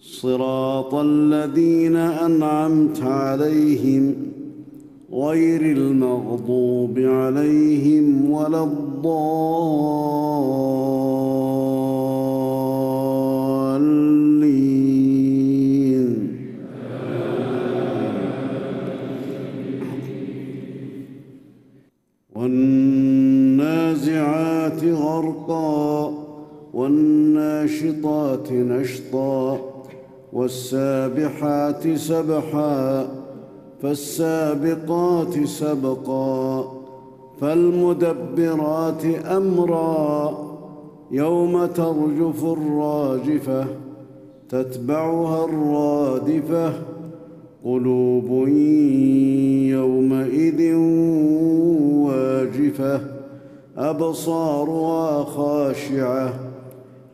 صراط الذين أنعمت عليهم غير المغضوب عليهم ولا الضالين. والنازعات غرقا والناشطات نشطا والسابحات سبحا فالسابقات سبقا فالمدبرات أمرا يوم ترجف الراجفة تتبعها الرادفة قلوب يومئذ واجفة أبصارها خاشعة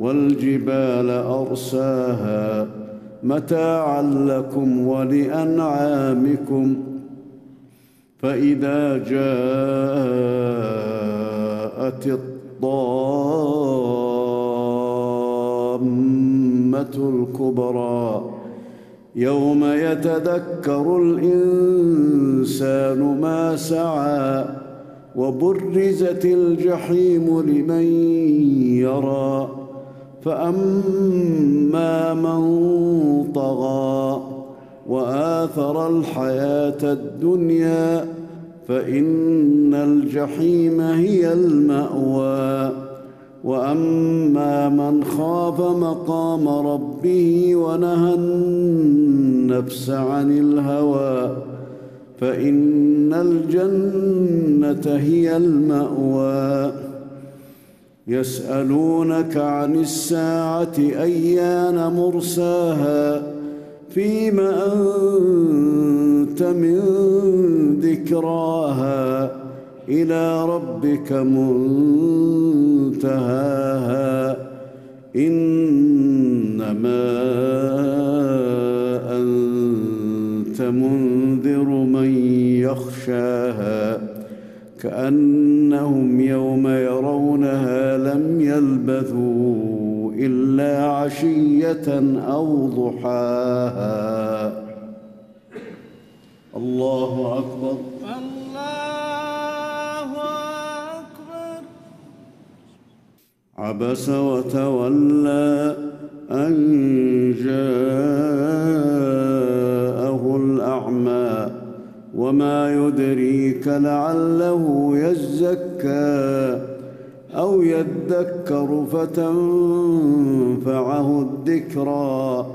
والجبال أرساها متاعا لكم ولأنعامكم. فإذا جاءت الطامة الكبرى يوم يتذكر الإنسان ما سعى وبرزت الجحيم لمن يرى. فأما من طغى وآثر الحياة الدنيا فإن الجحيم هي المأوى. وأما من خاف مقام ربه ونهى النفس عن الهوى فإن الجنة هي المأوى. يسألونك عن الساعة أيان مرساها فيم أنت من ذكراها؟ إلى ربك منتهاها. إنما أنت منذر من يخشاها كأنهم يلبثوا إلا عشية أو ضحاها. الله أكبر. الله أكبر. عبس وتولى أن جاءه الأعمى. وما يدريك لعله يزكى. أو يذكر فتنفعه الذكرى.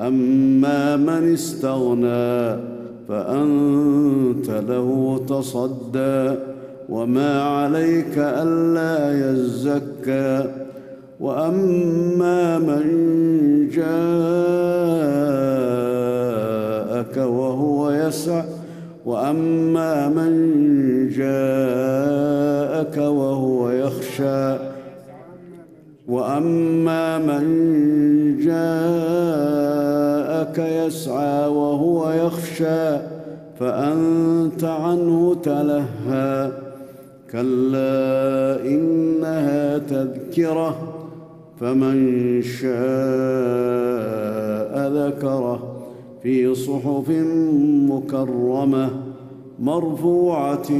أما من استغنى فأنت له تصدى. وما عليك ألا يزكى. وأما من جاءك وهو يسعى وأما من جاءك وهو يخشى وأما من جاءك يسعى وهو يخشى فأنت عنه تلهى. كلا إنها تذكرة فمن شاء ذكره. في صحف مكرمة مرفوعة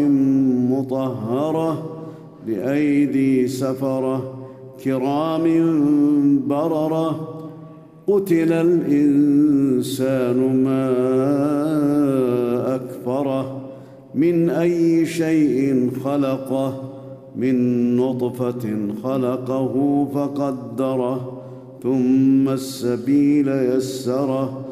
مطهرة بأيدي سفرة كرام بررة قتل الإنسان ما أكفره من أي شيء خلقه من نطفة خلقه فقدره ثم السبيل يسره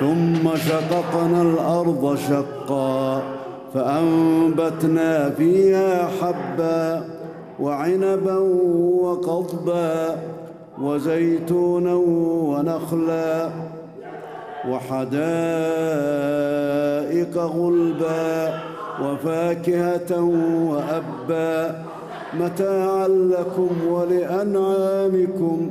ثم شققنا الأرض شقا فأنبتنا فيها حبا وعنبا وقضبا وزيتونا ونخلا وحدائق غلبا وفاكهة وأبا. متاعا لكم ولأنعامكم.